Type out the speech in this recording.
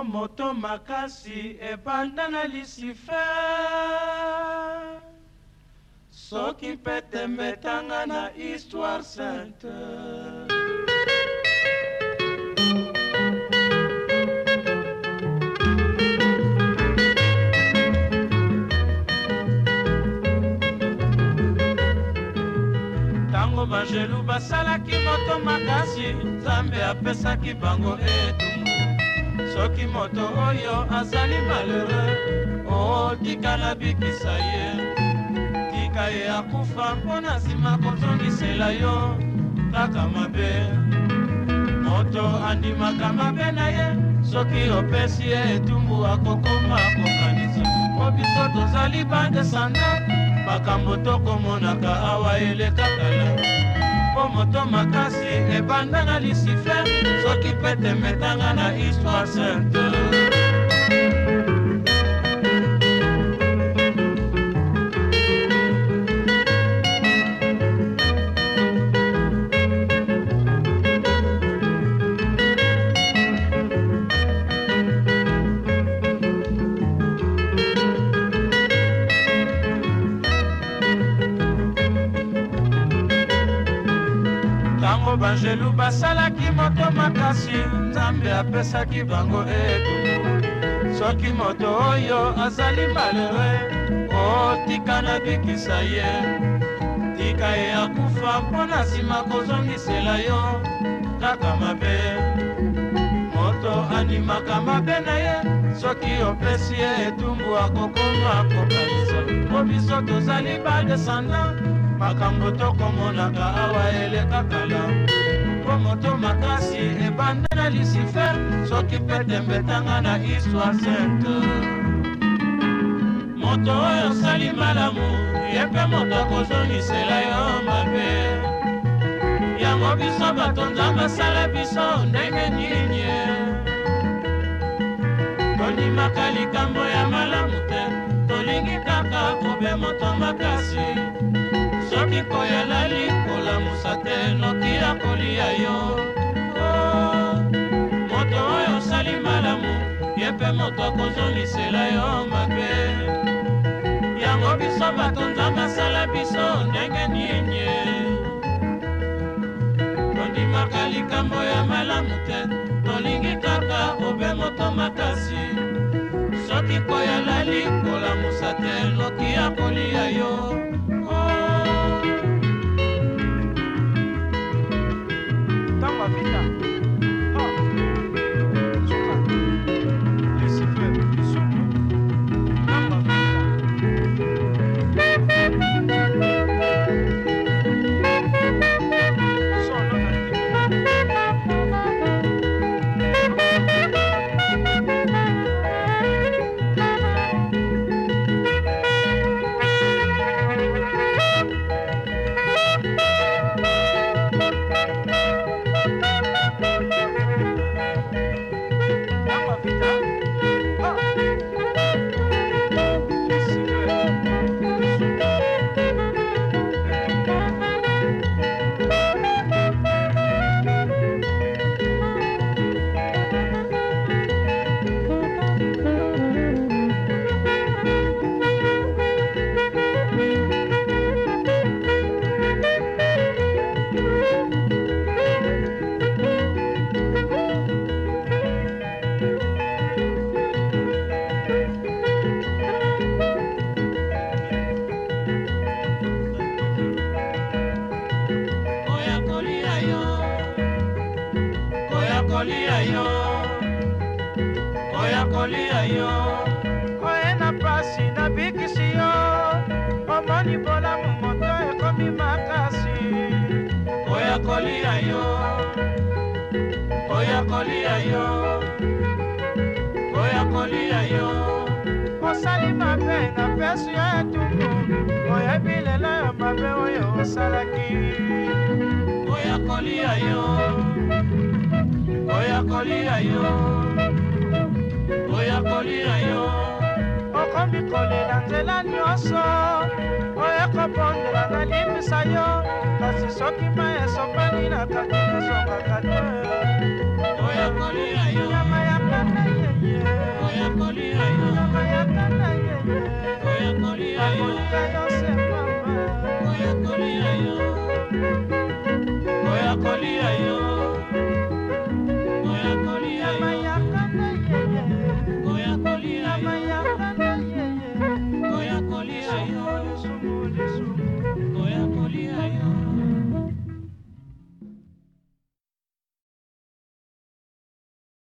yango moto makasi ebanda na lisifer soki mpe tembetanga na histoire sainte ntango bangelu basalaki moto makasi nzambe apesaki bango etu soki moto oyo azali malheureux otikala bikisa ye tika ye akufa mpo na nsima kotongisela yo kaka mabe moto andimaka mabe na ye soki opesi ye etumbu akokoma kokanisa po biso tozali bandesanda makambo tokomonaka awa elekakala mpo moto makasi ebanda na lisifle soki pete metanga na histoire sainte bango banzelu basalaki moto makasi nzambe apesaki bango etumu soki moto oyo azali malere otika nabikisa ye tika ye akufa mpo na nsima kozongisela yo kaka mabe moto animaka mabe na ye soki opesi ye etumbu akokoma kokanisa po biso tozali badescendant makambo tokomonaka awa elekakala po moto makasi ebanda na lucifer soki mpe tembetanga na histoire sainte moto oyo osali malamu ye mpe moto akozongisela yo mabe yango biso bato nzambe asala biso ndenge nini tondimaka likambo ya malamu te tolingi kaka kobe moto makasi mikoyala likolamusa te noki ya kolia yo oh, moto oyo osali malamu ye mpe moto akozongisela yo mabe yango biso bato nzambe asala biso ndenge nini tondimaka likambo ya malamu te tolingi kaka obe moto makasi soki koyala likolamusa te noki ya kolia yo família. kolia yo oya kolia yo oye na pasi nabikisi yo omoni bolamu moto ekomi makasi oya kolia yo oya kolia yo oya kolia yo osali mabe na pesi yo etuku oyebi lelo yo mabe oyo osalaki oya kolia yo oya kolia yo oya kolia yo okombi kolela nzela nyonso oya kopondela nalimisa yo kasi soki mai esombani na kati ezongaka te oya kolia yo nyama ya kanda yeye oya kolia yo nyama ya kanda yeye oya kolia yo Yesu, Yesu.